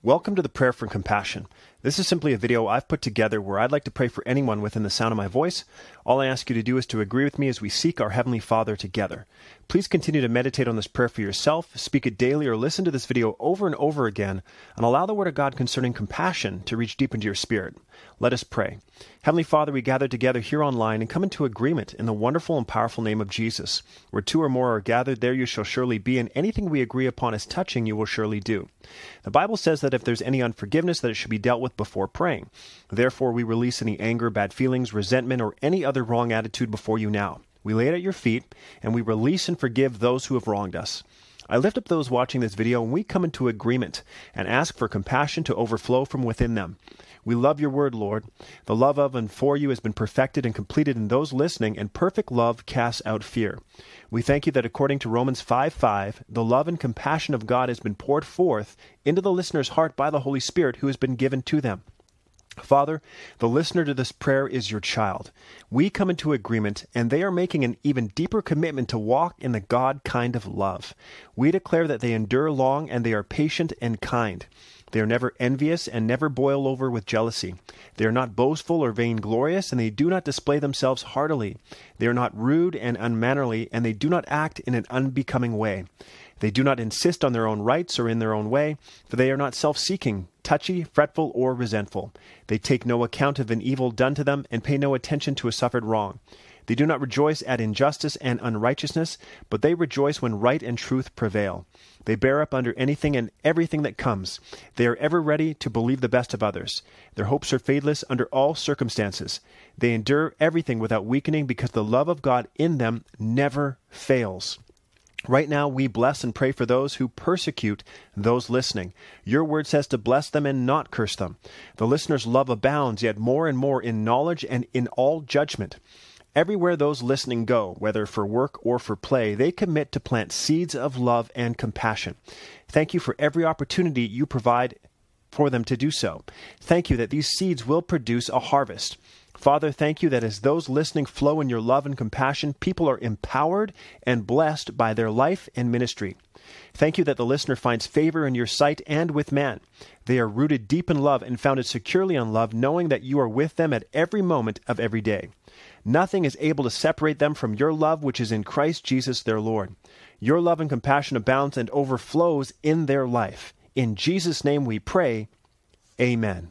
Welcome to the Prayer for Compassion. This is simply a video I've put together where I'd like to pray for anyone within the sound of my voice. All I ask you to do is to agree with me as we seek our Heavenly Father together. Please continue to meditate on this prayer for yourself, speak it daily, or listen to this video over and over again, and allow the Word of God concerning compassion to reach deep into your spirit. Let us pray. Heavenly Father, we gather together here online and come into agreement in the wonderful and powerful name of Jesus. Where two or more are gathered, there you shall surely be, and anything we agree upon as touching you will surely do. The Bible says that if there's any unforgiveness, that it should be dealt with before praying. Therefore, we release any anger, bad feelings, resentment, or any other wrong attitude before you now. We lay it at your feet, and we release and forgive those who have wronged us. I lift up those watching this video, and we come into agreement and ask for compassion to overflow from within them. We love your word, Lord. The love of and for you has been perfected and completed in those listening, and perfect love casts out fear. We thank you that according to Romans 5 5, the love and compassion of God has been poured forth into the listener's heart by the Holy Spirit who has been given to them. Father, the listener to this prayer is your child. We come into agreement, and they are making an even deeper commitment to walk in the God kind of love. We declare that they endure long and they are patient and kind. They are never envious and never boil over with jealousy. They are not boastful or vainglorious, and they do not display themselves heartily. They are not rude and unmannerly, and they do not act in an unbecoming way. They do not insist on their own rights or in their own way, for they are not self seeking, touchy, fretful, or resentful. They take no account of an evil done to them, and pay no attention to a suffered wrong. They do not rejoice at injustice and unrighteousness, but they rejoice when right and truth prevail. They bear up under anything and everything that comes. They are ever ready to believe the best of others. Their hopes are fadeless under all circumstances. They endure everything without weakening because the love of God in them never fails. Right now, we bless and pray for those who persecute those listening. Your word says to bless them and not curse them. The listener's love abounds, yet more and more in knowledge and in all judgment. Everywhere those listening go, whether for work or for play, they commit to plant seeds of love and compassion. Thank you for every opportunity you provide for them to do so. Thank you that these seeds will produce a harvest. Father, thank you that as those listening flow in your love and compassion, people are empowered and blessed by their life and ministry. Thank you that the listener finds favor in your sight and with man. They are rooted deep in love and founded securely on love, knowing that you are with them at every moment of every day. Nothing is able to separate them from your love, which is in Christ Jesus their Lord. Your love and compassion abounds and overflows in their life. In Jesus' name we pray. Amen.